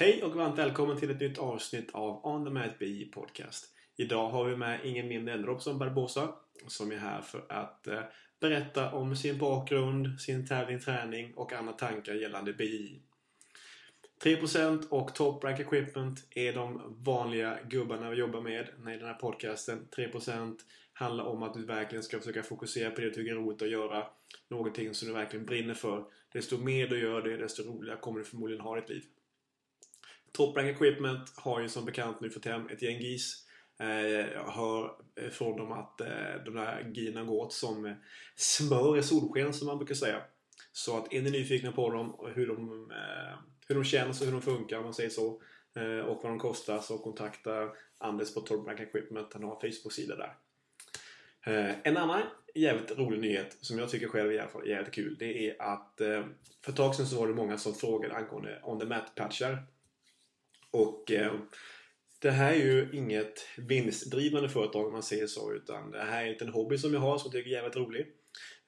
Hej och varmt välkommen till ett nytt avsnitt av On the Mat BI Podcast. Idag har vi med ingen mindre än Robson Barbosa som är här för att eh, berätta om sin bakgrund, sin tävling, träning och andra tankar gällande BI. 3% och Top Rank Equipment är de vanliga gubbarna vi jobbar med i den här podcasten. 3% handlar om att du verkligen ska försöka fokusera på det du tycker är roligt att göra. Någonting som du verkligen brinner för. Desto mer du gör det, desto roligare kommer du förmodligen ha ditt liv. Top Rank Equipment har ju som bekant nu fått hem ett gäng GIS. Jag hör eh, från dem att eh, de där gina går åt som smör i solsken som man brukar säga. Så att är ni nyfikna på dem och hur de, hur de känns och hur de funkar om man säger så och vad de kostar så kontakta Anders på Top Rank Equipment. Han har en Facebook-sida där. En annan jävligt rolig nyhet som jag tycker själv är jävligt kul. Det är att för ett tag sedan så var det många som frågade angående on the mat patchar. Och eh, det här är ju inget vinstdrivande företag om man säger så utan det här är inte en hobby som jag har som jag tycker är jävligt rolig.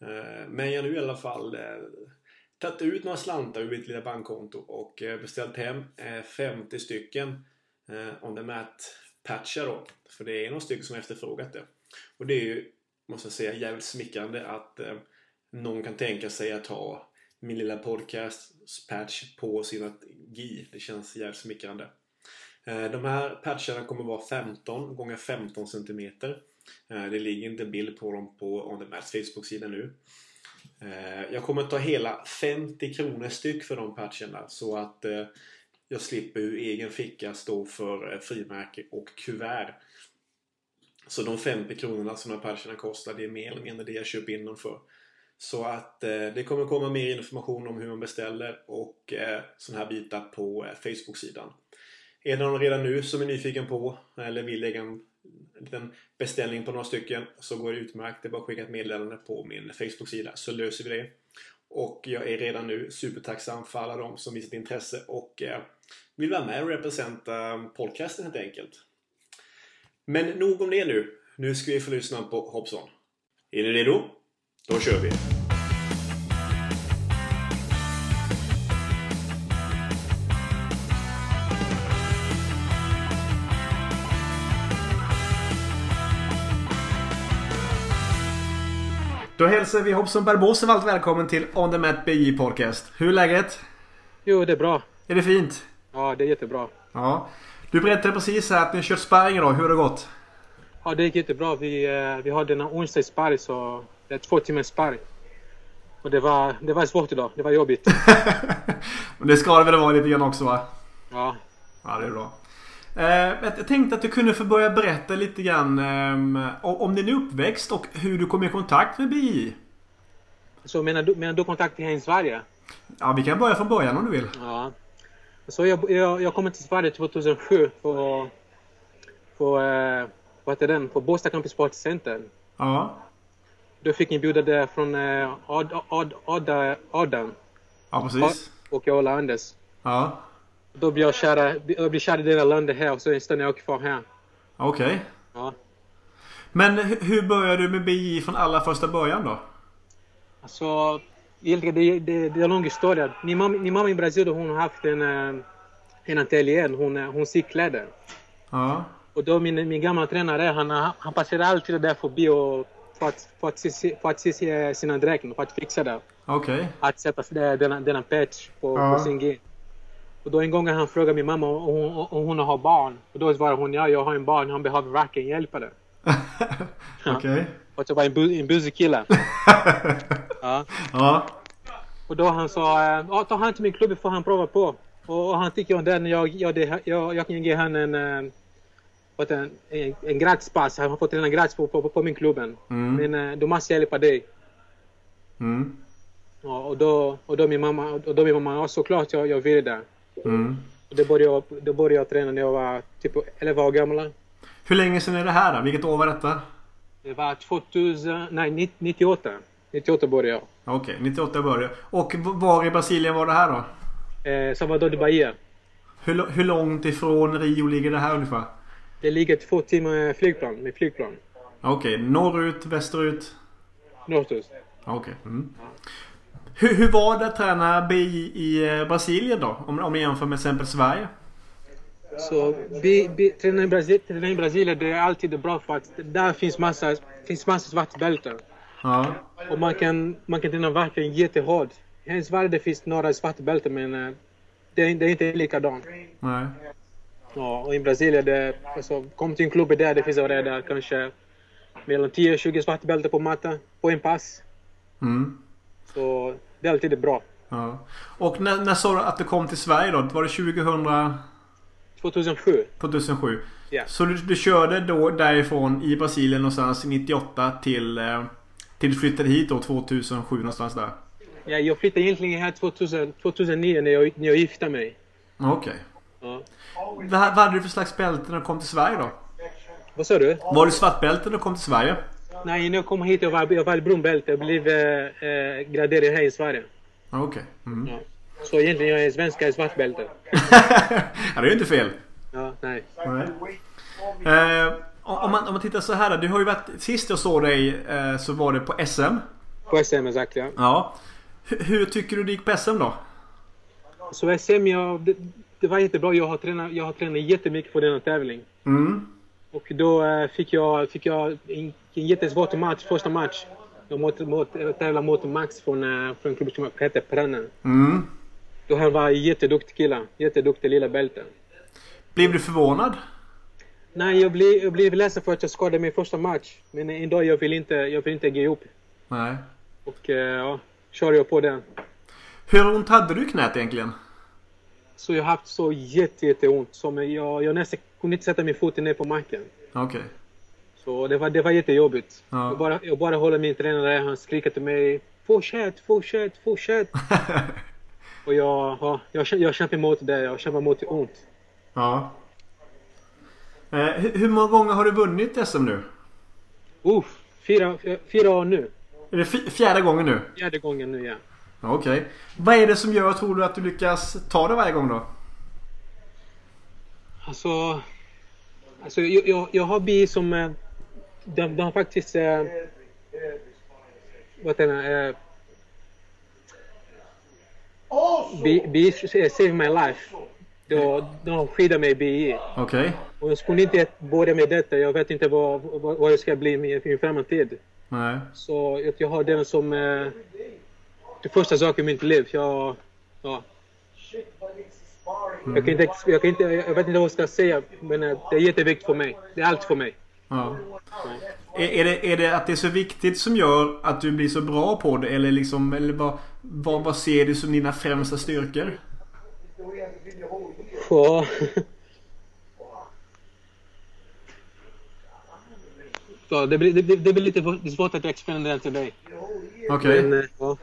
Eh, men jag har nu i alla fall eh, tagit ut några slantar ur mitt lilla bankkonto och eh, beställt hem eh, 50 stycken eh, on the mat patchar då. För det är några stycken som efterfrågat det. Och det är ju, måste jag säga, jävligt smickrande att någon kan tänka sig att ha min lilla podcast patch på sina GI. Det känns jävligt smickrande. Eh, de här patcharna kommer vara 15 gånger 15 cm. Eh, det ligger inte en bild på dem på On The Mats Facebook-sida nu. Eh, jag kommer ta hela 50 kronor styck för de patcherna så att jag slipper ur egen ficka stå för frimärke och kuvert. Så de 50 kronorna som de här patcherna kostar det är mer eller mindre det jag köper in dem för. Så att eh, det kommer komma mer information om hur man beställer och eh, sådana här bitar på eh, Facebook-sidan. Är det någon redan nu som är nyfiken på eller vill lägga en liten beställning på några stycken så går det utmärkt. Det är bara att skicka ett meddelande på min Facebook-sida så löser vi det. Och jag är redan nu supertacksam för alla de som visat intresse och eh, vill vara med och representera eh, podcasten helt enkelt. Men nog om det nu. Nu ska vi få lyssna på Hobson. Är ni redo? Då kör vi! Då hälsar vi Hobson Barbosa varmt välkommen till On The Mat BJ Podcast. Hur är läget? Jo, det är bra. Är det fint? Ja, det är jättebra. Ja. Du berättade precis här att ni har kört sparring idag. Hur har det gått? Ja, det gick jättebra. Vi, eh, vi hade en onsdagssparring så det är två timmars sparring. Och det var, det var svårt idag. Det var jobbigt. Men det ska det väl vara lite grann också va? Ja. Ja, det är bra. Eh, jag tänkte att du kunde få börja berätta lite grann eh, om din uppväxt och hur du kom i kontakt med BI. Så menar du, menar du kontakt här i Sverige? Ja, vi kan börja från början om du vill. Ja. Så jag, jag, jag kom till Sverige 2007 på, på, eh, vad heter den, på Båstad Campus Party Center. Ja. Då fick bjuda det från Ad, Ad, Ad, Adam. Ja, precis. Och jag och Anders. Ja. Då blir jag kär, jag blir kär i där landet här och så stannar jag kvar här. Okej. Okay. Ja. Men hur började du med BI från allra första början då? Alltså, egentligen det, det, det är en lång historia. Min mamma, min mamma i Brasilien hon har haft en, eh, en ateljé. Hon, eh, hon syr kläder. Ja. Och då min, min gamla tränare han, han passerade alltid där förbi och för att, för att, se, för att se sina dräkter, för att fixa det. Okej. Okay. Att sätta denna, denna patch på, Ja. på sin G. Och då en gång han frågade min mamma om hon, om hon har barn. Och då svarade hon ja, jag har en barn, han behöver verkligen hjälpa det. Okej. Och det var en, bu, en busig kille. ja. Ja. Och då han sa, ja, ta han till min klubb får han prova på. Och, och han tycker om den, jag, jag, det, jag, jag kan ge han en, eh, det, en, en gratispass. Han fått träna gratis på, på, på min klubben. Mm. Men eh, då måste jag hjälpa dig. Mm. Ja, och, då, och då min mamma, och då min mamma, ja såklart jag, jag vill det. Mm. Då började, jag, då började jag träna när jag var typ 11 år gammal. Hur länge sedan är det här då? Vilket år var detta? Det var 2000, nej 98. 98 började jag. Okej, 98 började Och var i Brasilien var det här då? Eh, Salvador de Bahia. Hur, hur långt ifrån Rio ligger det här ungefär? Det ligger två timmar flygplan, med flygplan. Okej, norrut, västerut? Norrut. Okej. Mm. Hur, hur var det att träna BI i eh, Brasilien då? Om, om ni jämför med exempel Sverige? Så vi, vi, träna, i Brasil, träna i Brasilien det är alltid bra för att där finns massa, finns massa svartbälten. Ja. Och man kan, man kan träna verkligen jättehårt. Här i Sverige det finns några svartbälten men eh, det, är, det är inte likadant. Nej. Ja, och i Brasilien, det, alltså, kom till en klubb där det finns redan kanske mellan 10 och 20 svartbälten på matta på en pass. Mm. Så det är alltid bra. Ja. Och när, när sa du att du kom till Sverige då? Var det 2000, 2007. 2007? Ja. Så du, du körde då därifrån i Brasilien någonstans 98 till, eh, till du flyttade hit då 2007 någonstans där? Ja, jag flyttade egentligen här 2000, 2009 när jag, när jag gifte mig. Okej. Ja. Vad, vad hade du för slags bälte när du kom till Sverige då? Vad sa du? Var du svartbälte när du kom till Sverige? Nej, när jag kom hit jag var jag var brunbälte. Jag blev eh, eh, graderad här i Sverige. Okej. Mm. Ja. Så egentligen jag är svenska i svartbälte. ja, det är ju inte fel. Ja, nej. Eh, om, man, om man tittar så här. Du har ju varit... Sist jag såg dig eh, så var det på SM. På SM exakt ja. Ja. Hur, hur tycker du det gick på SM då? Så SM, jag, det, det var jättebra. Jag har tränat, jag har tränat jättemycket för denna tävling. Mm. Och då eh, fick jag, fick jag en, en jättesvår match, första match. Jag måste, måste tävla mot Max från, eh, från en klubb som heter Prannen. Mm. Då han var en jätteduktig kille. Jätteduktig lilla bälte. Blev du förvånad? Nej, jag blev, jag blev ledsen för att jag skadade min första match. Men en dag jag vill inte, jag vill inte ge upp. Nej. Och eh, ja, körde jag på den. Hur ont hade du i knät egentligen? Så jag har haft så jätte, jätteont. Som jag, jag nästan kunde inte sätta min fot ner på marken. Okej. Så det var, det var jättejobbigt. Ja. Jag, bara, jag bara håller min tränare, han skriker till mig Fortsätt, fortsätt, fortsätt. Och jag, ja, jag, jag kämpar emot det, jag kämpar emot ont. ja. Eh, hur, hur många gånger har du vunnit SM nu? Uff, fyra, fyra år nu. Är det fjärde gången nu? Fjärde gången nu ja. Okej. Vad är det som gör, tror du, att du lyckas ta det varje gång då? Alltså, alltså jag, jag, jag har bi som... eh, De, de har faktiskt... Eh, vad heter det? Eh, bi, bi Save My Life. De, de skyddar mig i BI. Okej. Och jag skulle inte börja med detta. Jag vet inte vad, vad, vad jag ska bli i min framtid. Nej. Så jag, jag har den som eh, det första saken i mitt liv. Jag, ja. jag, kan inte, jag, kan inte, jag vet inte vad jag ska säga, men eh, det är jätteviktigt för mig. Det är allt för mig. Ja. Är, är, det, är det att det är så viktigt som gör att du blir så bra på det? Eller liksom, eller vad, vad, vad ser du som dina främsta styrkor? Ja. Ja, det, blir, det, blir- det blir lite svårt att explainera det till dig. Okej. Men, ja.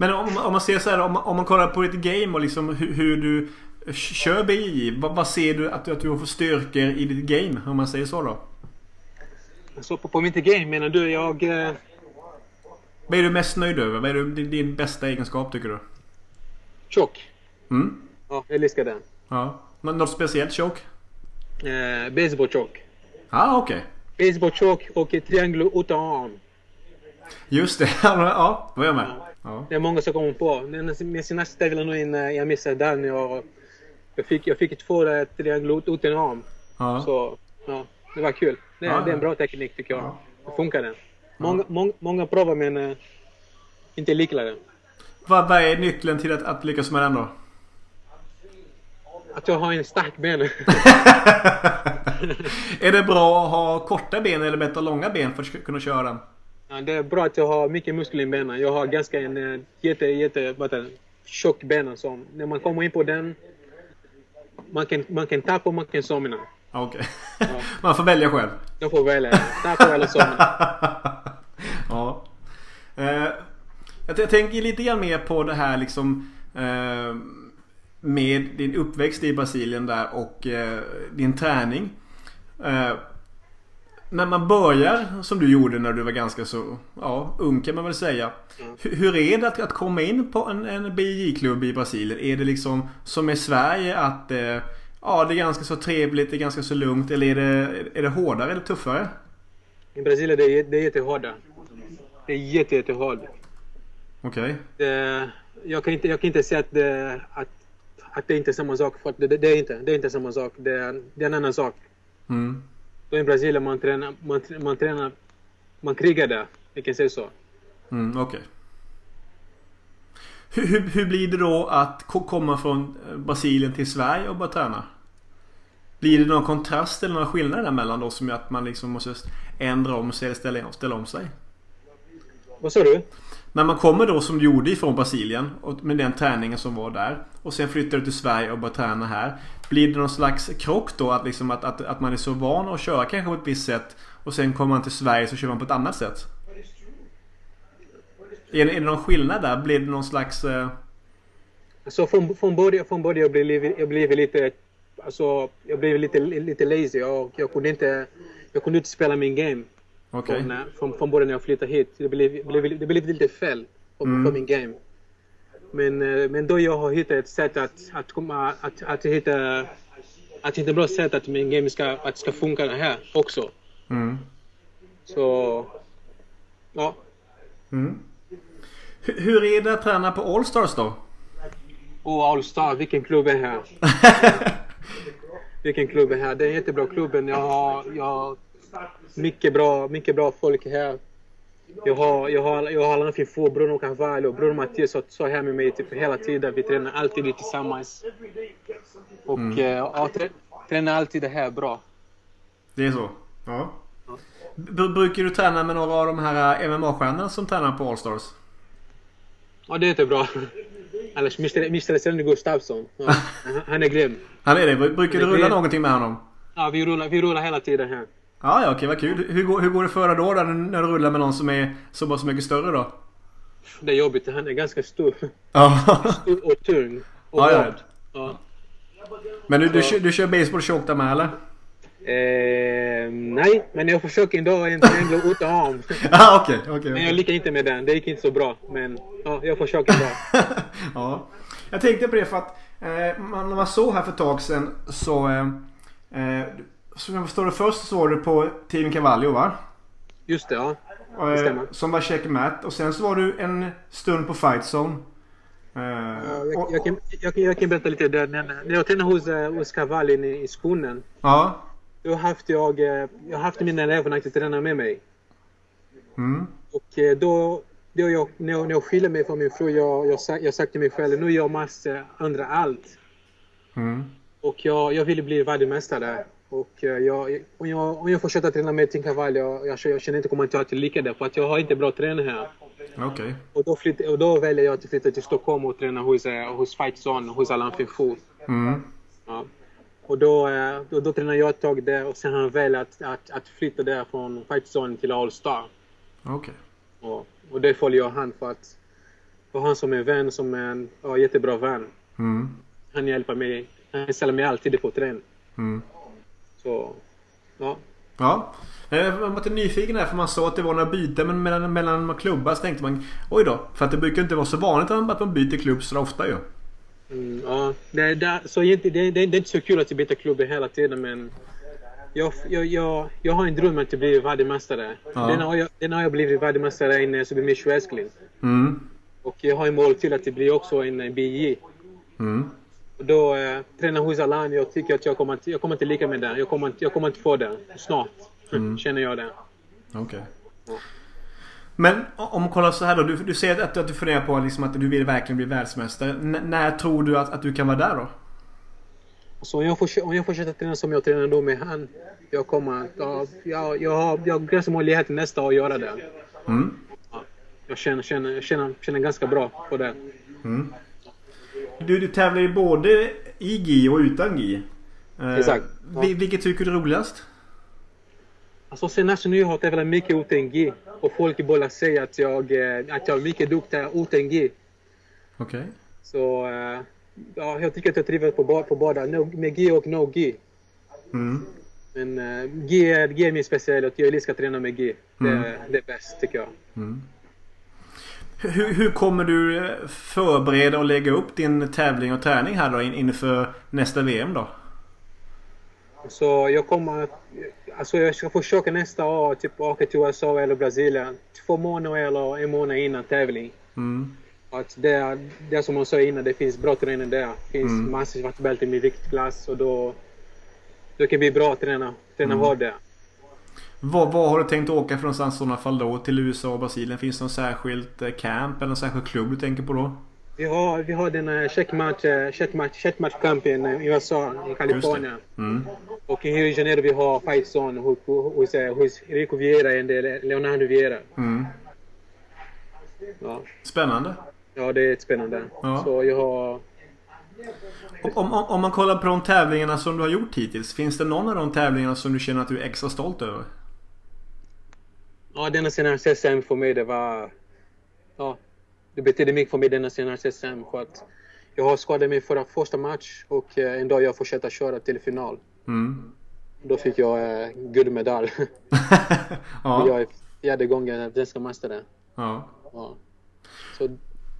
Men om, om man ser så här, om, om man kollar på ditt game och liksom hur, hur du kör BI. Vad, vad ser du att, att du har för styrkor i ditt game? Om man säger så då. Så på, på mitt game menar du, jag... eh, Vad är du mest nöjd över? Vad är du, din, din bästa egenskap tycker du? Tjock. Mm? Ja, jag älskar den. Ja. Nå- Något speciellt choke? Eh, baseball tjock. Ja, ah, okej. Baseball tjock och triangel utan arm. Just det. ja, då är jag med. Ja. Det är många som kommer på. Den- Min senaste tävling nu in, eh, i Amsterdam, jag, jag fick, jag fick två eh, triangel utan arm. Ja. Så ja, det var kul. Det, Ja, det är en bra teknik tycker jag. Det funkar den. Många, många, många provar men eh, inte liknar den. Vad, vad är nyckeln till att, att lyckas med den då? Att jag har en stark ben. är det bra att ha korta ben eller bättre långa ben för att kunna köra den? Ja, det är bra att jag har mycket muskler i benen. Jag har ganska en eh, jätte, jätte, vad heter tjock ben som när man kommer in på den man kan, man kan tappa och man kan somna. Okej. Man får välja själv. Jag får välja. Tappa eller somna. ja. Eh, jag, jag tänker lite grann mer på det här liksom eh, med din uppväxt i Brasilien där och eh, din träning. När man börjar som du gjorde när du var ganska så ja, ung kan man väl säga. Hur, hur är det att, att komma in på en, en BJ-klubb i Brasilien? Är det liksom som i Sverige att eh, ja, det är ganska så trevligt, det är ganska så lugnt eller är det, är det hårdare eller tuffare? I Brasilien det är det är jättehårda. Det är jätte, jättehårt. Okej. Det, jag, kan inte, jag kan inte säga att, det, att att det inte är samma sak. För det, det, är inte, det är inte samma sak. Det är, det är en annan sak. Mm. Då i Brasilien man tränar, man, man tränar, man krigar där. Vi kan säga så. Mm, Okej. Hur, hur, hur blir det då att ko- komma från eh, Brasilien till Sverige och börja träna? Blir det någon kontrast eller någon skillnad däremellan då som gör att man liksom måste ändra om sig eller ställa, ställa om sig? Vad sa du? När man kommer då som du gjorde ifrån Brasilien och med den träningen som var där och sen flyttar du till Sverige och börjar träna här. Blir det någon slags krock då att, liksom att, att, att man är så van att köra kanske på ett visst sätt och sen kommer man till Sverige så kör man på ett annat sätt? Är är det någon skillnad där? Blir det någon slags... Eh, Alltså från, från början, från början jag blev jag blev lite, alltså jag blev lite, lite lazy och jag kunde inte, jag kunde inte spela min game. Okej. Från, eh, från, från början när jag flyttade hit. Det blev, blev, det blev lite fel på, Mm. på min game. Men, eh, men då jag har hittat ett sätt att, att, komma, att, att, hitta, att hitta bra sätt att min game ska, att ska funka här också. Mm. Så, ja. Mm. Hur, hur är det att träna på Allstars då? Och All-Star, vilken klubb är här? Vilken klubb är här? Det är en jättebra klubben. Jag har, jag har mycket, bra, mycket bra folk här. Jag har, jag har, jag har Allan Fifo, Bruno Carvalho, Bruno Mattias så, så här med mig typ hela tiden. Vi tränar alltid tillsammans. Och eh, ja, trä, tränar alltid det här bra. Det är så? Ja. B- brukar du träna med några av de här eh, MMA-stjärnorna som tränar på Allstars? Ja, det är jättebra. Annars Mr. Mr. Stenny Gustafsson. Ja, han- är grym. Han är det. Brukar du rulla någonting med honom? Ja, vi rullar, vi rullar hela tiden här. Ja, ja okej, vad kul. Hur går, hur går det för då, då när, du rullar med någon som är så pass mycket större då? Det är jobbigt. Han är ganska stor, stor och tung. Och Ja, röd. Ja. Men du, du, kör, du kör baseball choke där med eller? Eh, nej, men jag försöker ändå inte ändå utan arm. Ja, okej, okej. Men jag lyckas inte med den. Det gick inte så bra. Men ja, jag försöker ändå. ja. Jag tänkte på det för att eh, man, när man såg här för ett tag sedan så... Eh, eh, som jag förstår det först så var du på Team Cavallo va? Just det, ja. Eh, stämmer. som var checkmat och sen så var du en stund på Fight Zone. Eh, Ja, Jag, jag, kan, jag, kan, jag kan berätta lite där. När, när jag tränade hos, eh, hos Cavalli i, skolan. ja. Då haft jag, jag haft mina elever att träna med mig. Mm. Och då, då jag, när, jag, när jag skilde mig från min fru, jag, jag, sa- jag sagt till mig själv, nu jag måste ändra allt. Mm. Och jag, jag ville bli världsmästare. Eh, jag, om, jag, om jag fortsätter träna med Tim Cavalli, jag, jag, jag känner inte kommer att lyckas där. För att jag har inte bra tränare här. Okej. Och då, flytt, och då väljer jag att flytta till Stockholm och träna hos, eh, hos Fight Zone, hos Allan Finfo. Mm. Ja. Och då, eh, då, då tränade jag ett tag där och sen har han valt att, att, att flytta där från Fight Zone till All Star. Okej. Och, och det följer jag han för att för han som en vän, som en ja, jättebra vän. Mm. Han hjälper mig. Han ställer mig alltid på träning. Mm. Så, ja. Ja. Eh, Jag var nyfiken där för man såg att det var några byten men mellan, mellan klubbar så tänkte man oj då. För att det brukar inte vara så vanligt att man byter klubb så ofta ju. Mm, ja. Det, det, så det, det, det är inte så kul att byta klubb hela tiden men jag, jag, jag, jag har en dröm att bli världsmästare. Ja. Den, har jag, den har jag blivit världsmästare i Sublimishu Wrestling. Mm. Och jag har en mål till att blir också en eh, BJ. Mm. Och då eh, hos Alan, jag tycker att jag kommer inte, jag kommer inte lika med den. Jag kommer, inte- jag kommer inte få den snart. Mm. Känner jag det. Okej. Ja. Men om man kollar så här då. Du, du säger att, att du funderar på liksom att du vill verkligen bli världsmästare. N- när tror du att, att du kan vara där då? Så om jag, om jag fortsätter träna som jag tränar då med han. Jag kommer att, ja, jag, jag har, jag har ganska möjlighet nästa år att göra det. Mm. Ja. Jag känner, känner, jag känner, känner ganska bra på det. Mm. Du, du tävlar ju både i GI och utan GI. Eh, Exakt. Ja. vil- Vilket tycker du är roligast? Alltså senast nu har jag tävlat mycket utan G. Och folk bara säger att jag, eh, att jag är mycket duktig utan G. Okej. Så eh, ja, jag tycker att jag trivs på, på båda. No, med G och no G. Mm. Men uh, G, är, G är min specialitet. Jag älskar att träna med G. Det, Mm. det är bäst tycker jag. Mm. Hur, hur kommer du eh, förbereda och lägga upp din tävling och träning här då in- inför nästa VM då? Så jag kommer att- Alltså jag ska försöka nästa år typ åka till USA eller Brasilien två månader eller en månad innan tävling. Mm. Att det, det som hon sa innan, det finns bra tränare där. Det finns Mm. massor svart bälte i viktklass och då, då kan bli bra träna, träna Mm. hårt där. Vad, vad har du tänkt åka för någonstans i sådana fall då? Till USA och Brasilien? Finns det någon särskilt eh, camp eller någon särskild klubb du tänker på då? Vi har, vi har den här checkmatch, eh, checkmatch, checkmatchkampen i USA, i Kalifornien. Mm. Och i Rio de Janeiro vi har Fight Zone hos, hos, eh, hos Rico Vieira, en del Leonardo Vieira. Mm. Ja, Spännande. ja det är spännande. Ja. Så jag har... Om, om, om man kollar på de tävlingarna som du har gjort hittills. Finns det någon av de tävlingarna som du känner att du är extra stolt över? Ja, denna senaste SM för mig det var... Ja, det betyder mycket för mig denna senaste SM för att jag har skadat mig förra första match och eh, en dag jag fortsätter köra till final. Mm. Då fick jag eh, guldmedalj. ja. Jag är fjärde gången svenska mästare. ja. Ja. Så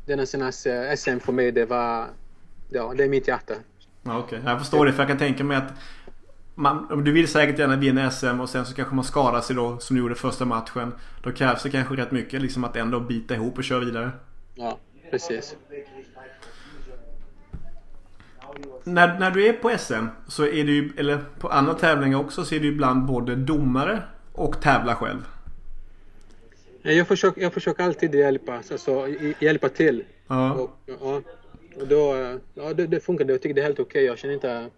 denna senaste SM för mig det var... Ja, det är mitt hjärta. Ja, okej. Jag förstår det för jag kan tänka mig att man, du vill säkert gärna vinna SM och sen så kanske man skadar sig då som du gjorde första matchen. Då krävs det kanske rätt mycket liksom att ändå bita ihop och köra vidare. Ja, precis. När, när du är på SM så är du ju, eller på andra tävlingar också, så är du ibland både domare och tävlar själv. Jag försöker, jag försöker alltid hjälpa, alltså, hjälpa till. Ja. Och, ja, och då, ja, det, det funkar. Jag tycker det är helt okej. Jag känner inte...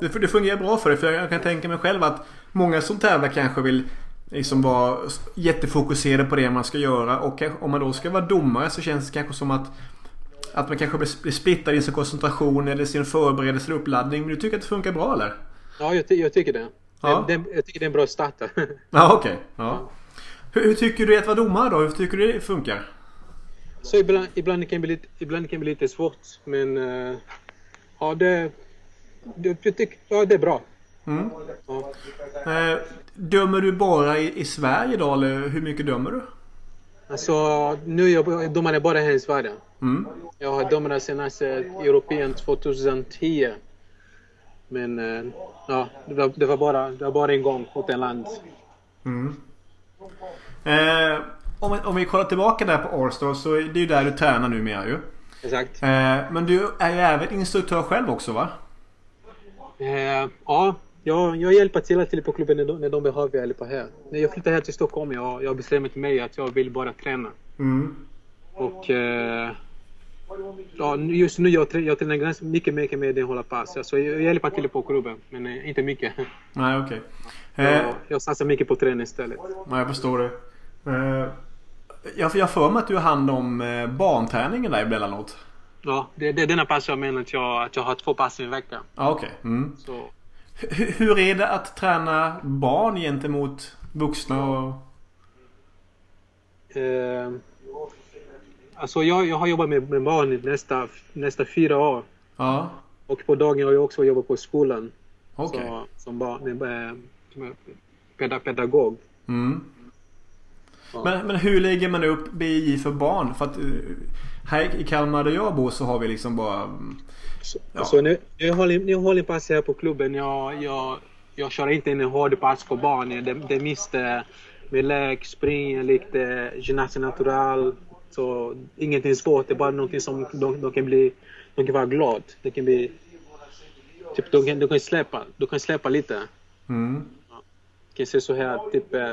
Det, det fungerar bra för dig för jag kan tänka mig själv att många som tävlar kanske vill liksom vara jättefokuserade på det man ska göra och om man då ska vara domare så känns det kanske som att att man kanske blir blir splittad i sin koncentration eller sin förberedelse eller uppladdning. Men du tycker att det funkar bra eller? Ja, jag, ty- jag tycker det. Ja. det, det jag tycker det är en bra start. Ja okej. Ja. Hur, hur tycker du att vara domare då? Hur tycker du det funkar? Så ibland, ibland, kan det bli lite, ibland kan det bli lite svårt. Men eh, ja, det, jag tycker, ja, det är bra. Mm. Ja. Eh, dömer du bara i, i Sverige då eller hur mycket dömer du? Alltså, nu jag domare bara här i Sverige. Mm. Jag har domarat senast European 2010. Men eh, ja, det var, det, var bara, det var bara en gång åt en land. Mm. Eh, om, vi- om vi kollar tillbaka där på Allstar så är det ju där du tränar numera ju. Exakt. Eh, men du är ju även instruktör själv också va? Eh, ja, jag, jag hjälper till till på klubben när de, när de behöver hjälp här. När jag flyttade här till Stockholm jag, jag bestämde mig att jag vill bara träna. Mm. Och eh, ja, just nu jag, jag tränar ganska mycket mer med den hålla pass. Alltså, jag, jag hjälper till på klubben, men eh, inte mycket. Nej okej. Eh, Jag, jag satsar mycket på träning istället. ja, jag förstår det. Eh, jag jag för mig att du har hand om eh, barnträningen där emellanåt. Ja, det, det är denna pass jag menar att jag, att jag har två pass i en vecka. Ja okej. Mm. Så, Hur, hur är det att träna barn gentemot vuxna? Och... eh, alltså jag, jag har jobbat med, med barn i nästa, nästa fyra år. Ja. Och på dagen har jag också jobbat på skolan. Okej. Så, som barn, eh, pedagog. Mm. Ja. Men, men hur lägger man upp BI för barn? För att eh, här i Kalmar där jag bor så har vi liksom bara... Så, Ja. så nu, jag håller, jag håller pass här på klubben. Jag, jag, jag kör inte en hård pass för barn. Det, det eh, med lek, spring, lite gymnastik natural. Så ingenting svårt. Det är bara någonting som de, de kan bli... De kan vara glad. Det kan bli... Typ, de kan, de kan släppa. De kan släppa lite. Mm. Jag kan säga så här, typ eh,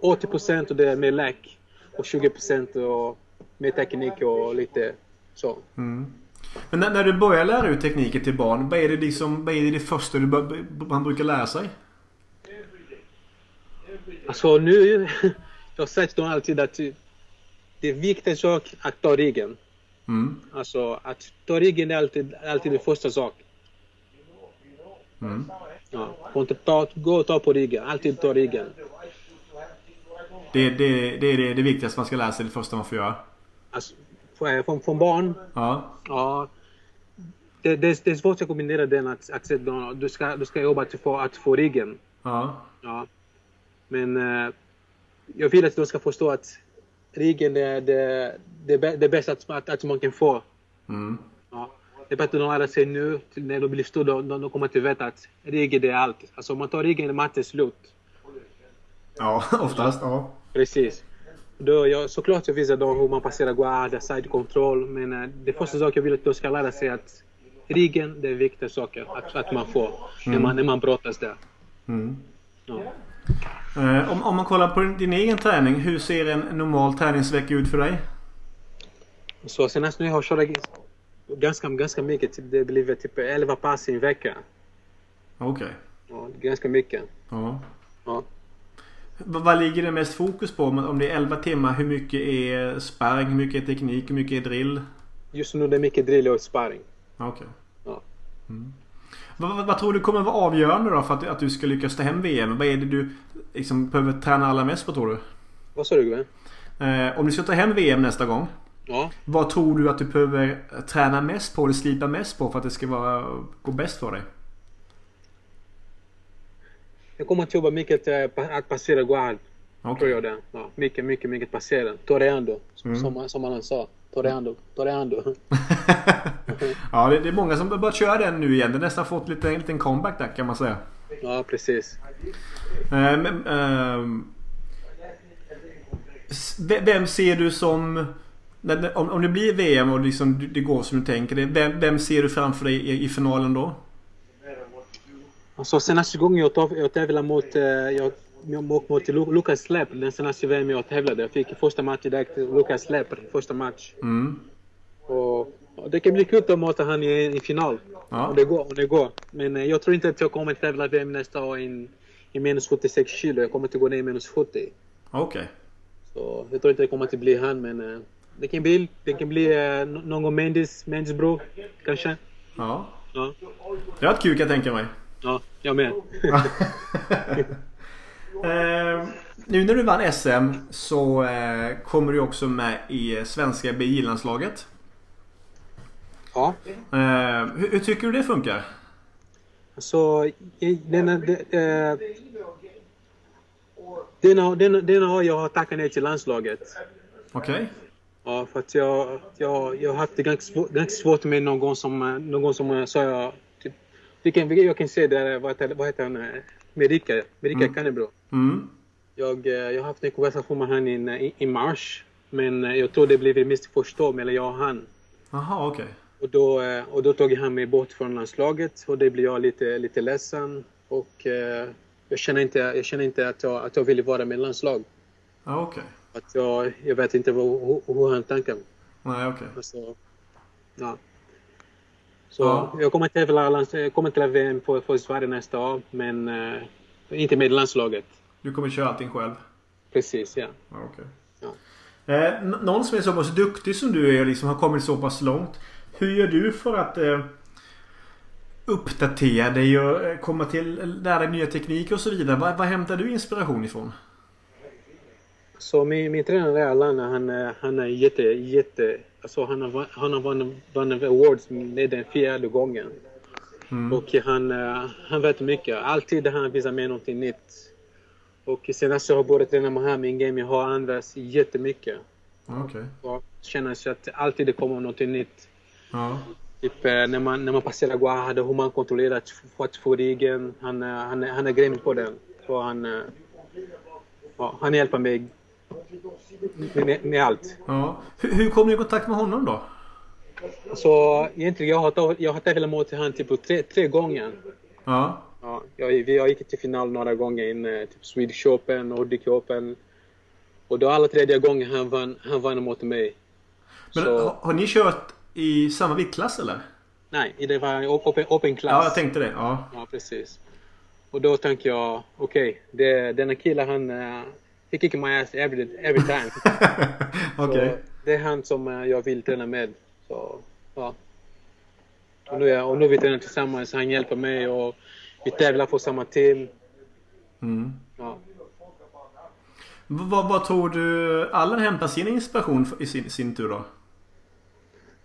80 procent och det är med lek och 20 procent och med teknik och lite så. Mm. Men när, när du börjar lära ut tekniker till barn, vad är det, liksom, vad är det, det första du, man brukar lära sig? Alltså nu, jag säger till dem alltid att det är viktigt sak att ta ryggen. Mm. Alltså att ta ryggen är alltid, alltid det första sak. Mm. Ja. Gå och ta på ryggen, alltid ta ryggen. Det, det, det är det, det viktigaste man ska lära sig, det första man får göra. Alltså, från, från- barn, Ja. ja. Det, det, det är svårt att kombinera den att, att du ska, du ska jobba för att få ryggen. Ja. Ja. Men eh, jag vill att de ska förstå att ryggen är det, det, det bästa att, att, att man kan få. Mm. Ja. Det är bättre att de lär sig nu, när de blir stora, de, de, kommer att veta att ryggen är allt. Alltså om man tar ryggen är matten slut. Ja, oftast. Ja. Precis. Då jag, såklart jag visar dem hur man passerar guarda, side-kontroll. Men eh, det första sak jag vill att de ska lära sig är att ryggen, det är viktiga saker att, att man får när, man, när man brottas där. Mm. Ja. Eh, om, om man kollar på din, din egen träning. Hur ser en normal träningsvecka ut för dig? Så senast nu har jag kört ganska, ganska mycket. Typ, det blir typ 11 pass i en vecka. Okej. Ja, ganska mycket. Ja. Ja. Vad ligger det mest fokus på? Om det är 11 timmar, hur mycket är sparring? Hur mycket är teknik? Hur mycket är drill? Just nu det är mycket drill och sparring. Okej. Ja. Mm. Vad, vad, tror du kommer vara avgörande då för att, att du ska lyckas ta hem VM? Vad är det du liksom, behöver träna allra mest på tror du? Vad sa du Gwen? Eh, om du ska ta hem VM nästa gång. Ja. Vad tror du att du behöver träna mest på eller slipa mest på för att det ska vara, gå bäst för dig? Jag kommer att jobba mycket eh, att passera guard. Okej. Tror jag det. Ja, mycket, mycket, mycket passera. Toreando. Som, Mm. som, som han sa. Toreando. Toreando. ja, det, är många som börjat köra den nu igen. Det har nästan fått lite, en liten comeback där kan man säga. Ja, precis. Eh, men, ve- vem ser du som... Om, om det blir VM och liksom det- det går som du tänker dig. Vem, vem ser du framför dig i, i finalen då? Alltså senaste gången jag, tav, jag tävlade mot, eh, jag, jag åkte mot Lu- Lukas Släp, den senaste VM jag tävlade. Jag fick första matchen direkt, Lukas Släp, första match. Mm. Och, det kan bli kul att möta han i, i final. Ja. Om det går, om det går. Men eh, jag tror inte att jag kommer tävla VM nästa år i, i minus 76 kilo. Jag kommer att gå ner i minus 70. Okej. Så jag tror inte det kommer att bli han, men eh, det kan bli, det kan bli nå- någon Mendes, Mendes bror, kanske. Ja. Ja, Det var ett kul kan jag tänka mig. Ja jag med. Eh, nu när du vann SM så eh, kommer du också med i svenska BJ-landslaget. ja. Eh, hur, hur tycker du det funkar? Så i- denna, de, eh, denna, denna, denna år jag har tackat nej till landslaget. Okej? Ja, för att jag, jag, jag har haft det ganska svårt, med någon som, någon som sa jag, vilken, vilken jag kan se där, vad heter, vad heter han, eh, Merika, Merika Mm. Kannebro. Mm. Jag, eh, jag har haft en konversation med honom i, i, mars, men eh, jag tror det blev missförstånd mellan jag och han. Jaha, okej. Och då, och då tog han mig bort från landslaget och det blev jag lite, lite ledsen. Och jag känner inte, jag känner inte att, jag, att jag ville vara med landslag. Ja, okej. Att jag, jag vet inte vad, hur, hur han tänker. Nej, okej. Alltså, ja. Så Ja. jag kommer tävla, lands- jag kommer till VM för, för Sverige nästa år, men eh, inte med landslaget. Du kommer köra allting själv? Precis, ja. Ja, okej. Ja. Eh, någon som är så pass duktig som du är liksom har kommit så pass långt. Hur gör du för att eh, uppdatera dig och eh, komma till lära dig nya tekniker och så vidare? Var, var hämtar du inspiration ifrån? Så min, min tränare Alana, han, är- han är jätte, jätte... Alltså han har, han har vunnit vunnit awards med den fjärde gången. Mm. Och han, eh, han vet mycket. Alltid han visar mig någonting nytt. Och senast jag har börjat träna med honom i en game, jag har använts jättemycket. Okej. Och känner sig att alltid det kommer någonting nytt. Ja. Typ eh, när man, när man passerar guard, hur man kontrollerar ryggen. Han, eh, han, är- han är grym på den. Så han, ja, han hjälper mig med, med, allt. ja. Hur, hur kom du i kontakt med honom då? Så egentligen, jag har, tagit- jag har tävlat mot honom typ tre, tre gånger. Ja. Ja, jag, vi har gick till final några gånger in eh, typ Swedish Open och Hudik Open. Och då alla tredje gången han vann, han vann mot mig. Men så, har, har ni kört i samma viktklass eller? nej, det var open, open class. Ja, jag tänkte det. Ja. Ja, precis. Och då tänkte jag, okej, okay, denna killen han, uh, he kickar my ass every, every time. Okej. Så det är han som eh, jag vill träna med. Så, ja. Och nu, är, och nu vi tränar tillsammans, han hjälper mig och vi tävlar för samma team. Mm. Ja. Vad, tror du Allan hämtar sin inspiration i sin, sin tur då?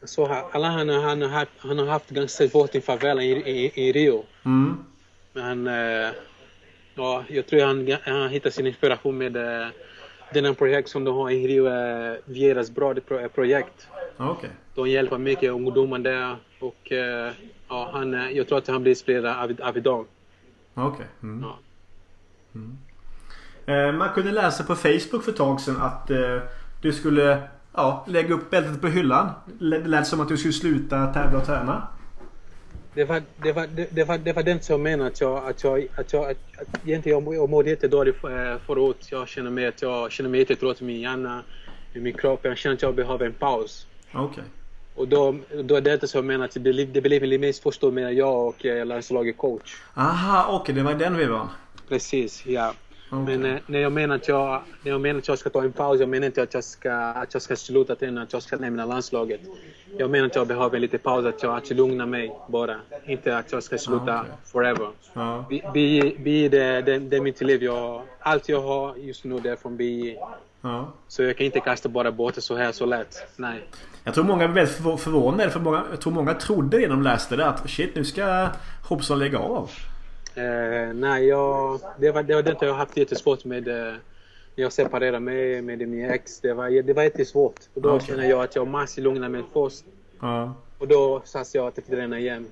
Så här, alla han, har- han, han har haft ganska svårt i favela i, i, i Rio. Mm. Men eh, ja, jag tror han, han hittar sin inspiration med eh, denna projekt som de har i Rio, eh, Vieras bra pro, projekt. Ja, Okej. De hjälper mycket ungdomar där och eh, ja, han, eh, jag tror att han blir inspirerad av, av idag. Ja, Okej. Mm. Ja. Eh, man kunde läsa på Facebook för ett tag sedan att eh, du skulle ja, lägga upp bältet på hyllan. Det lät som att du skulle sluta tävla och träna. Det var, det var, det, var, det var den som menade att jag, att jag, att jag, att, att egentligen jag, mådde jättedåligt förut. Jag känner mig att jag känner mig jättetrött i min hjärna, i min kropp. Jag känner att jag behöver en paus. Okej. Okay. Och då, då är det inte så jag menar att det blev, det blev en missförstånd mellan jag och eh, landslaget coach. Aha, okej, okay, det var den vevan. Precis, ja. Okay. Men när jag menar att jag, när jag menar att jag ska ta en paus, jag menar inte att jag ska, att jag ska sluta träna, att jag ska lämna landslaget. Jag menar att jag behöver lite paus, att jag, att lugna mig bara. Inte att jag ska sluta ah, okay. forever. Ah. BI, BI det, det, det är mitt liv. Jag, allt jag har just nu det är från BI. Ah. Så jag kan inte kasta bara bort det så här så lätt. Nej. Jag tror många är väldigt förvånade. För många, jag tror många trodde det de läste det att shit nu ska Hobson lägga av. Eh, nej, jag, det var det var det jag haft jättesvårt med. Eh, jag separerade mig med min ex. Det var, det var jättesvårt. Och då okay. kände jag att jag måste lugna mig först. Uh. Och då satt jag att träna igen.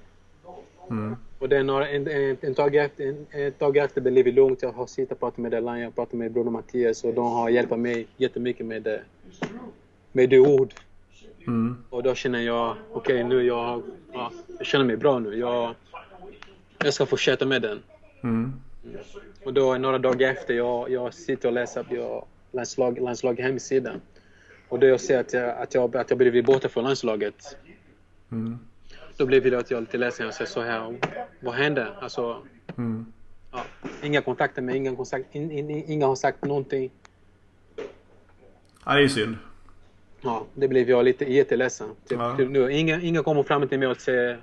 Mm. Och den har, en, en, en, tag efter, en, en tag efter blev det lugnt. Jag har suttit och pratat med Delan, jag pratat med Bruno Mattias och de har hjälpt mig jättemycket med, eh, med det ord. Mm. Och då känner jag, okej okay, nu jag, ja, jag känner mig bra nu. Jag, jag ska fortsätta med den. Mm. Och då några dagar efter, jag, jag sitter och läser på landslag, landslag hemsida. Och då jag ser att jag, att jag, att jag blivit borta från landslaget. Mm. Då blir det att jag lite ledsen och säger så här, vad hände? Alltså, mm. ja, inga kontakter med, inga, kontakt, in, in, inga har sagt någonting. Ja, det är synd. Ja, det blev jag lite jätteledsen. Typ, ja. typ nu, ingen, ingen kommer fram till mig och säger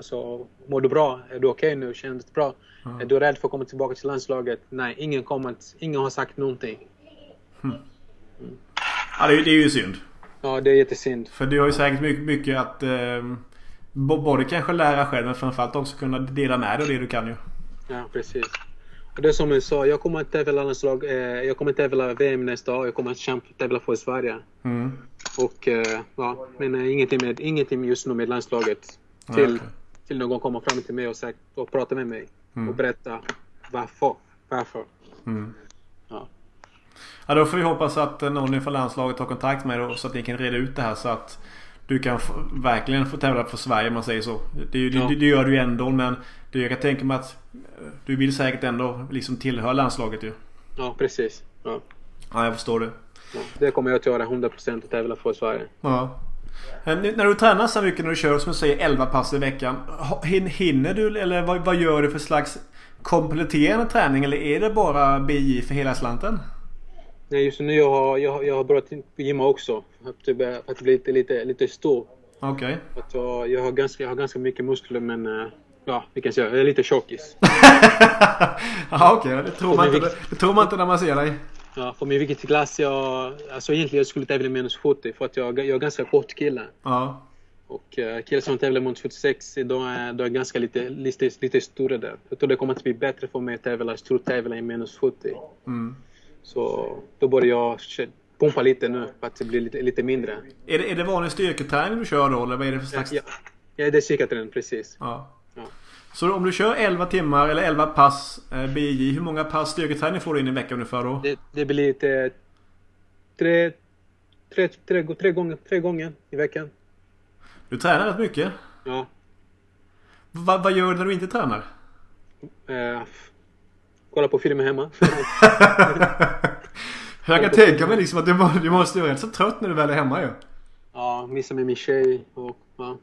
Alltså, mår du bra? Är du okej okay nu? Känns det bra? Mm. Är du rädd för att komma tillbaka till landslaget? Nej, ingen, kommit, ingen har sagt någonting. Mm. Mm. Ja, det är, det är ju synd. Ja, det är jättesynd. För du har ju säkert mycket, mycket att eh, både kanske lära själv men framförallt också kunna dela med dig av det du kan ju. Ja, precis. Det är som jag sa, jag kommer att tävla landslag, eh, jag kommer att tävla VM nästa år. Jag kommer att tävla för Sverige. Mm. Och eh, ja, men eh, ingenting, med, ingenting just nu med landslaget. Till, okay till någon kommer fram till mig och, sagt, och pratar med mig mm. och berättar varför. Varför. Mm. Ja. ja, då får vi hoppas att någon från landslaget tar kontakt med dig så att ni kan reda ut det här så att du kan verkligen få tävla för Sverige om man säger så. Det, det, ja. det, det gör du ju ändå men det, jag kan tänka mig att du vill säkert ändå liksom tillhöra landslaget ju. Ja, precis. Ja, ja jag förstår det. Ja, det kommer jag att göra 100% att tävla för Sverige. Ja. Eh, när du tränar så mycket när du kör som du säger 11 pass i veckan. Hinner du eller vad, vad gör du för slags kompletterande träning eller är det bara BJ för hela slanten? Nej just nu jag har jag, jag har börjat gymma också. För att, att bli lite, lite, lite stor. Okej. Okay. jag, jag, har ganska, jag har ganska mycket muskler men eh, ja, vi kan säga jag är lite tjockis. ja okej, okay. det, tror man inte, det tror man inte när man ser dig. Ja, för min viktklass, jag, alltså egentligen jag skulle tävla minus 70 för att jag, jag är ganska kort kille. Ja. Och uh, killar som tävlar mot 76, de är, de är ganska lite, lite, lite stora där. Jag tror det kommer att bli bättre för mig att tävla, stortävla i minus 70. Mm. Så då börjar jag pumpa lite nu för att det blir lite, lite mindre. Är det, är det vanlig styrketräning du kör då eller vad är det för slags? Ja, ja, ja det är styrketräning precis. Ja. Så om du kör 11 timmar eller 11 pass eh, BJ, hur många pass styrketräning får du in i veckan ungefär då? Det, det blir lite... Tre, tre, tre, tre, gånger, tre gånger i veckan. Du tränar rätt mycket? Ja. Va, vad gör du när du inte tränar? Uh, kolla på filmer hemma. Jag kan tänka mig liksom att du, du måste vara rätt så trött när du väl är hemma ju. Ja, missa med min tjej och ja.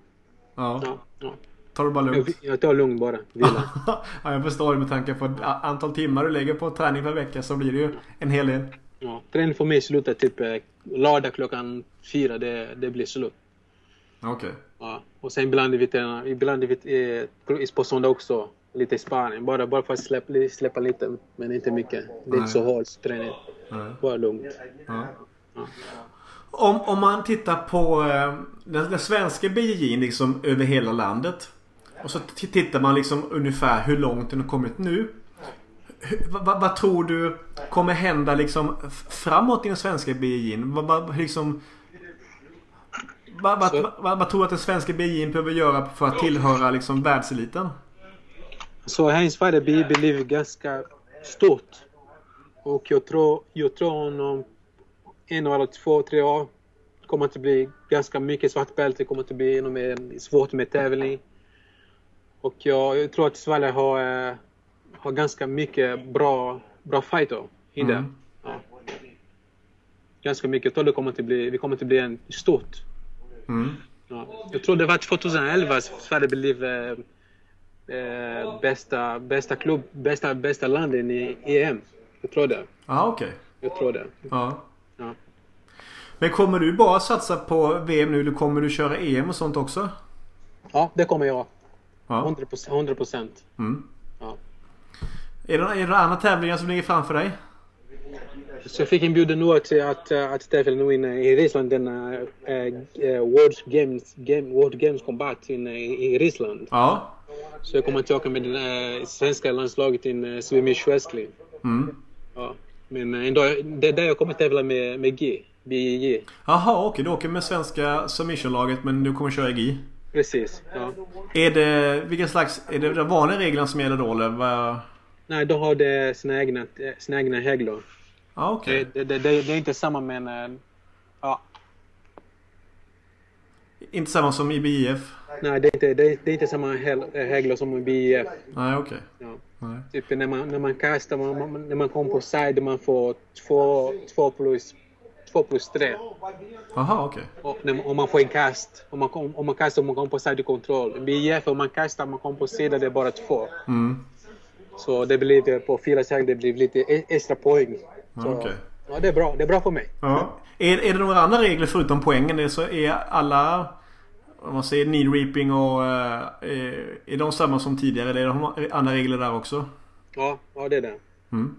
Ja. ja, Tar du bara lugnt? Jag, jag tar lugnt bara. Vila. ja, jag förstår det med tanke på antal timmar du lägger på träning per vecka så blir det ju en hel del. Ja, träning för mig slutar typ eh, lördag klockan fyra. Det, det blir slut. Okej. Okay. Ja, och sen ibland är vi tränar, ibland är vi eh, på söndag också. Lite sparring. Bara, bara för att släppa, släppa lite, men inte mycket. Det är Nej. inte så hård träning. Nej. Bara lugnt. Ja. Ja. Om, om man tittar på eh, den, den svenska biologin liksom över hela landet. Och så tittar man liksom ungefär hur långt den har kommit nu. Vad, vad, tror du kommer hända liksom framåt i den svenska biologin? Vad, vad, liksom, vad, vad, vad, vad tror du att den svenska biologin behöver göra för att tillhöra liksom världseliten? Så här i Sverige blir BI ganska stort. Och jag tror, jag tror honom en eller två, tre år kommer att bli ganska mycket svart bälte. kommer att bli ännu mer svårt med tävling. Och jag, tror att Sverige har, eh, har ganska mycket bra, bra fighter i det. Mm. Ja. Ganska mycket. Jag tror det kommer att bli, det kommer att bli en stort. Mm. Ja. Jag tror det var 2011 som Sverige blev eh, eh, bästa, bästa klubb, bästa, bästa landet i EM. Jag tror det. Ja, okej. Jag tror det. Ja. Ja. Men kommer du bara satsa på VM nu eller kommer du köra EM och sånt också? Ja, det kommer jag. Ja. 100 procent. Mm. Ja. Är det, är det några andra tävlingar som ligger framför dig? Så jag fick inbjudan nu att, att, att tävla nu in, i Ryssland, den uh, uh, World Games, Game, World Games Combat in, i, i Ryssland. Ja. Så jag kommer att åka med det uh, svenska landslaget i uh, Wrestling. Mm. Ja. Men ändå, det är där jag kommer att tävla med, med G, BJJ. Jaha, okej. Du åker med svenska submissionlaget men du kommer köra GI. Precis. Ja. Är det, vilken slags, är det de vanliga reglerna som gäller då eller? vad? Nej, de har det sina egna, sina egna regler. Ja, okej. Det, det, det, det är inte samma men... uh, Ja, Inte samma som i BIF? nej, det är inte, det är, det är inte samma hel- regler som i BJF. Nej, okej. Ja. Nej. Typ när man, när man kastar, man, man, när man kommer på side, man får två, två plus, två plus tre. Jaha, okej. När, om man får en kast, om man, om man kastar man kommer på side kontroll. BIF, om man kastar och man kommer på sida, det är bara två. Mm. Så det blir lite, på fyra det blir lite e- extra poäng. Så, Okej. Ja, det är bra. Det är bra för mig. Ja. Är, är det några andra regler förutom poängen? Är, så är alla... Om man säger knee reaping och... eh, är, är de samma som tidigare? Eller är det andra regler där också? Ja, ja det är det. Mm.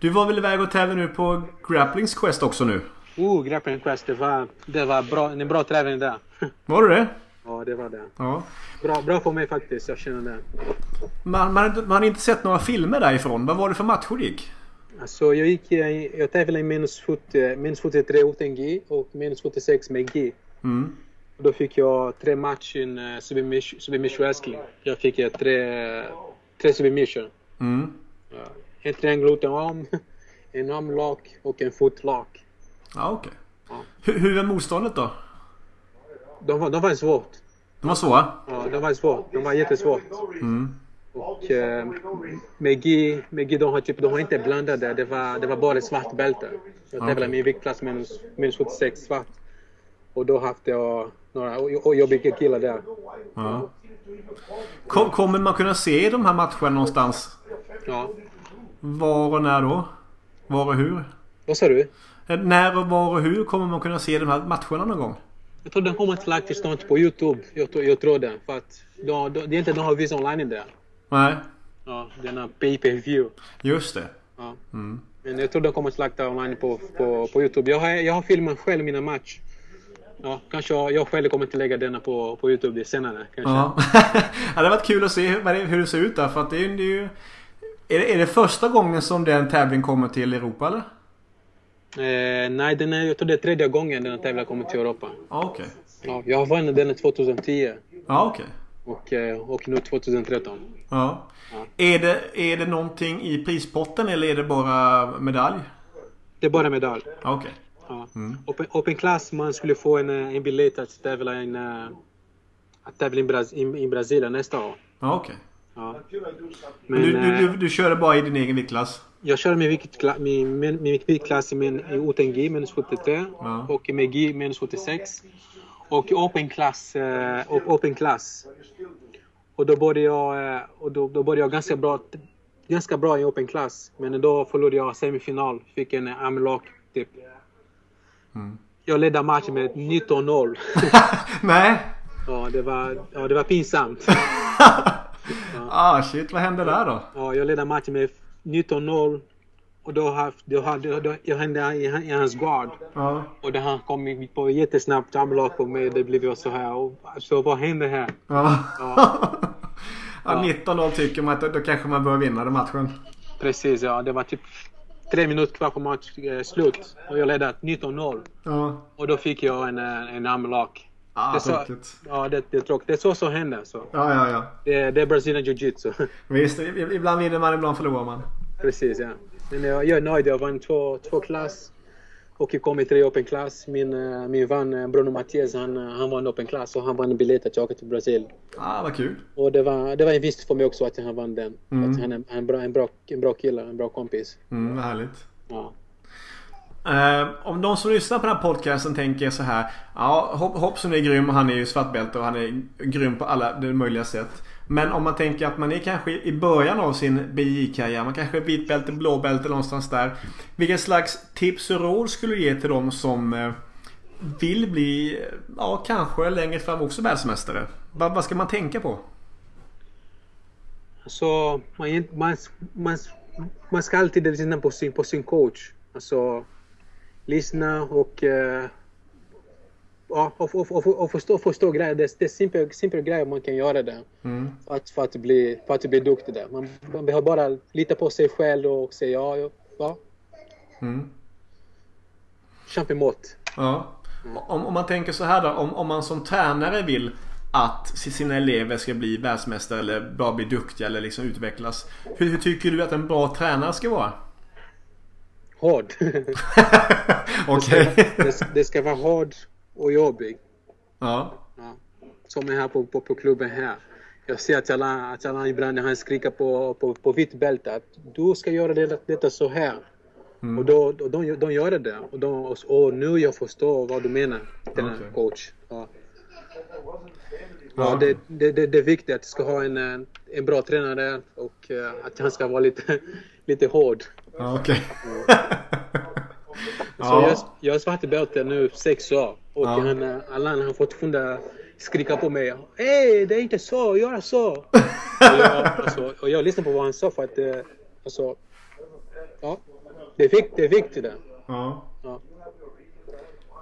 Du var väl iväg och tävlade nu på Grapplings Quest också nu? Oh, Grappling Quest, det var, det var bra, en bra träning där. Var du det? Ja, det var det. Ja. Bra, bra för mig faktiskt, jag känner det. Man, man, man har inte sett några filmer därifrån. Vad var det för match du gick? Alltså jag gick, jag tävlade i minus 40, minus 43 utan G och minus 46 med G. Mm. Då fick jag tre matcher submission, submission wrestling. Jag fick eh, tre, tre submission. Mm. Ja. En triangel utan arm, en armlock och en fotlock. Ja, okej. Ja. Hur, hur är motståndet då? De var, de var svårt. De var svåra? Ja, de var svårt. De var jättesvårt. Mm. Och eh, med G de, har typ, de har inte blandade. Det var, det var bara svart bälte. Jag tävlade Okej. med viktklass minus, minus 76 svart. Och då haft jag några jobbiga killar där. Ja. Kom, kommer man kunna se de här matcherna någonstans? Ja. Var och när då? Var och hur? Vad sa du? Eh, När och var och hur kommer man kunna se de här matcherna någon gång? Jag tror den kommer till lagt snart på Youtube. Jag, tror- jag tror det. För att de, de, det är inte de har visat online där. Nej, Ja, den här pay per view. just det. Ja. Mm. Men jag tror den kommer till lagt online på, på, på Youtube. Jag har, jag har filmat själv mina match. Ja, kanske jag, jag själv kommer att lägga denna på, på Youtube senare. Kanske. Ja. ja, det har varit kul att se hur, hur det ser ut där. För att det är, det är ju... Är det, är det första gången som den tävlingen kommer till Europa eller? Eh, nej, den är, jag tror det är tredje gången den här tävlingen kommer till Europa. Ja, okej. Ja, jag har vunnit den 2010 Ja, okej. och, eh, och nu 2013. Ja. Ja. Är, det, är det någonting i prispotten eller är det bara medalj? Det är bara medalj. Ja, okej. Ja. Mm. Open, open class, man skulle få en, eh, en biljett att tävla, en, eh, att tävla i, Bras i, i Brasilien nästa år. Ja, okej. Ja. Men Men du, du, eh, du, du körde bara i din egen viktklass? jag körde min viktklass, min, min, min viktklass i utan G, minus 73. Ja. Och med G, minus 76. Och open class, eh, och open class. Och då började jag, eh, och då, då började jag ganska bra, ganska bra i open class. Men då förlorade jag semifinal. Fick en armlock typ. Mm. Jag ledde matchen med 19-0. Nej! ja, det var, ja, det var pinsamt. ah shit, vad hände där då? Ja, jag ledde matchen med 19-0. Och då, haft, då, hade, då jag hände i, hans guard. Ja. Och då han kom på jättesnabbt armlock på mig. Det blev jag så här. Och, så vad hände här? Ja. Ja. ja 19-0 tycker man att då, då kanske man bör vinna den matchen. Precis, ja. Det var typ tre minuter kvar på match eh, slut. Och jag ledde 19-0. Ja. Och då fick jag en, eh, en armlock. Ah, Det så-. Ja, det, det är tråkigt. Det är så som händer. Så. Ja, ja, ja. Det, det är Brazilian jiu-jitsu. Visst, ibland vinner man, ibland förlorar man. Precis, ja. Men jag, jag är nöjd. Jag vann två, två klass. Och jag kom i tre open klass. Min, eh, min vän eh, Bruno Mattias han, eh, han vann open klass och han vann en biljett att åka till Brasilien. Ah, vad kul. Och det var, det var en vinst för mig också att han vann den. Mm. Att han är en bra, en, bra, en bra kille, en bra kompis. Mm, vad härligt. Ja. Uh, om de som lyssnar på den här podcasten tänker så här. Ja, Hopp- Hoppson är grym och han är ju svartbälte och han är grym på alla möjliga sätt. Men om man tänker att man är kanske i början av sin BJ-karriär. Man kanske är vitbälte, blåbälte någonstans där. Vilken slags tips och råd skulle du ge till de som eh, vill bli, eh, ja kanske längre fram också världsmästare? Vad, vad ska man tänka på? Alltså, man, man, man, man ska alltid lyssna på sin, på sin coach. Alltså, lyssna och, eh, ja, och, och, och, och förstå, förstå grejer. Det, det är simpla, simpla grejer man kan göra där. Mm. För att, för att, bli, för att bli duktig där. Man, man behöver bara lita på sig själv och säga ja, ja. Mm. Kämpa emot. Ja. Om, om man tänker så här då. Om, om man som tränare vill att sina elever ska bli världsmästare eller bara bli duktiga eller liksom utvecklas. Hur, hur tycker du att en bra tränare ska vara? Hård. Okej. det, det ska vara hård och jobbig. Ja. Ja. Som är här på, på, på klubben här. Jag ser att alla, att alla ibland han skriker på, på, på vitt bälte att du ska göra det, detta så här. Mm. Och då, och de, de gör det där. Och, de, och, och nu jag förstår vad du menar, den här Okej. coach. Ja. Ja. Det, det, det, det är viktigt att du ska ha en, en, en bra tränare och eh, att han ska vara lite, lite hård. Ja, Okej. Så jag, ja. jag är svartbälte nu sex år och Ja. han, eh, Allan har fortfarande skrika på mig. Hej, det är inte så, gör så. och, jag, alltså, och jag lyssnar på vad han sa för att eh, alltså, ja, det är, vikt, det är viktigt det. Ja. Ja.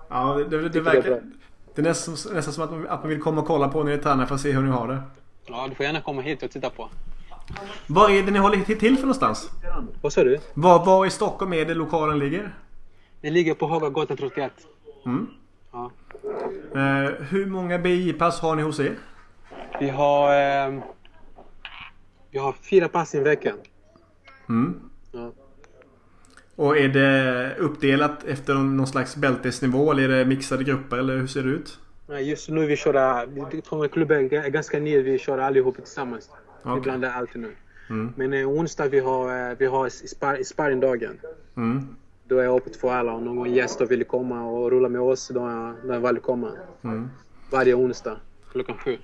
Ja, det, det, det, verkar... Det är nästan, nästan som att man, att man vill komma och kolla på när ni tränar för att se hur ni har det. ja, du får gärna komma hit och titta på. Var är det ni håller till för någonstans? Vad sa du? Var, var i Stockholm är det lokalen ligger? Det ligger på Hagagatan 31. Mm. Ja. Eh, hur många BI-pass har ni hos er? Vi har, eh, vi har fyra pass i veckan. Mm. Ja. Och är det uppdelat efter någon slags bältesnivå eller är det mixade grupper eller hur ser det ut? Just nu vi kör, från klubben är ganska ny, vi kör allihopa tillsammans. Okej. Vi blandar alltid nu. Mm. Men eh, onsdag vi har, eh, vi har spar, sparringdagen. Mm. Då är jag öppet för alla. Om någon gäst vill komma och rulla med oss, då är de välkomna. Mm. Varje onsdag klockan sju.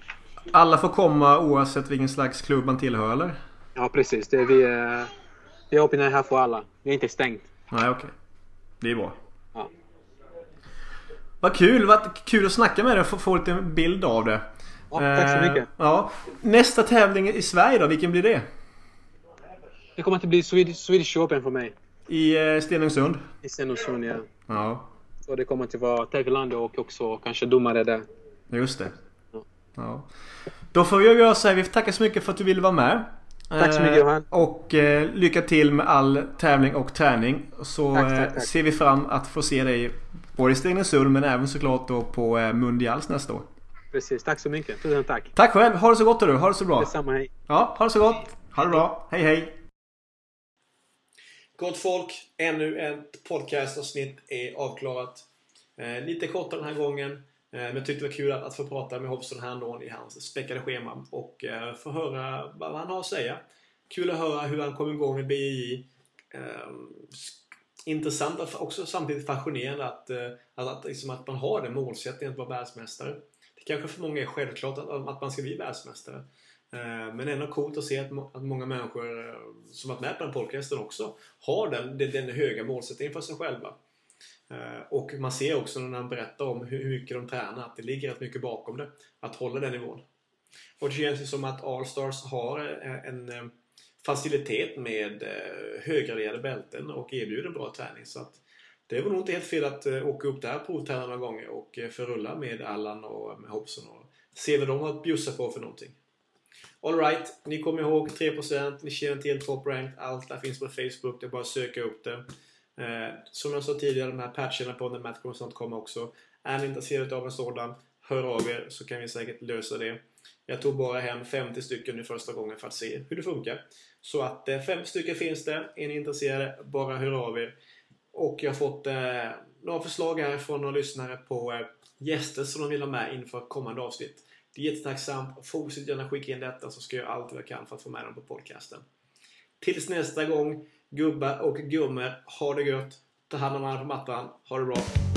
Alla får komma oavsett vilken slags klubb man tillhör eller? Ja, precis. Det är vi, eh, vi är öppna här för alla. Vi är inte stängt. Nej, okej. Det är bra. Ja. Vad kul! Vad kul att snacka med dig och få, få lite bild av det. Ja, tack så Eh, mycket. Ja. Nästa tävling i Sverige då, vilken blir det? Det kommer att bli Swedish, Swedish Open för mig. I eh, Stenungsund? I Stenungsund, ja. Ja, Så det kommer att vara tävlande och också kanske domare där. just det. Ja. Ja. Då får jag göra så här. Vi tackar så mycket för att du ville vara med. Tack så mycket, Eh, Johan. Och eh, lycka till med all tävling och träning. Så Tack, tack, eh, tack. ser vi fram att få se dig både i Stenungsund men även såklart då på eh, Mundials nästa år. Precis. Tack så mycket. Tusen tack. Tack själv! Ha det så gott du! Ha det så bra! Detsamma, hej. Ja, ha det så gott! Ha det bra! Hej hej! Gott folk! Ännu ett podcastavsnitt är avklarat. Eh, lite kortare den här gången. Eh, men jag tyckte det var kul att, att få prata med Hobson här ändå i hans späckade schema och eh, få höra vad han har att säga. Kul att höra hur han kom igång med BI. Eh, s- intressant och också samtidigt fascinerande att, eh, att, att, liksom att man har den målsättningen att vara världsmästare. Det kanske för många är självklart att, att man ska bli världsmästare. Eh, men ändå coolt att se att, att många människor eh, som varit med på den podcasten också har den, den, höga målsättningen för sig själva. Eh, och man ser också när han berättar om hur mycket de tränar att det ligger rätt mycket bakom det. Att hålla den nivån. Och det känns ju som att Allstars har en facilitet med höggraderade bälten och erbjuder bra träning. Så att det var nog inte helt fel att eh, åka upp där provträna några gånger och eh, förrulla med Allan och eh, med Hobson och se vad de har att bjussa på för någonting. Alright, ni kommer ihåg 3%, ni känner till Top Rank. allt där finns på Facebook, det är bara att söka upp det. Eh, som jag sa tidigare, de här patcherna på OnTheMat kommer snart komma också. Är ni intresserade av en sådan, hör av er så kan vi säkert lösa det. Jag tog bara hem 50 stycken nu första gången för att se hur det funkar. Så att eh, fem stycken finns det. Är ni intresserade, bara hör av er. Och jag har fått eh, några förslag här från några lyssnare på eh, gäster som de vill ha med inför kommande avsnitt. Det är jättetacksamt. Fortsätt gärna skicka in detta så ska jag göra allt jag kan för att få med dem på podcasten. Tills nästa gång, gubbar och gummor, ha det gött. Ta hand om varandra på mattan. Ha det bra.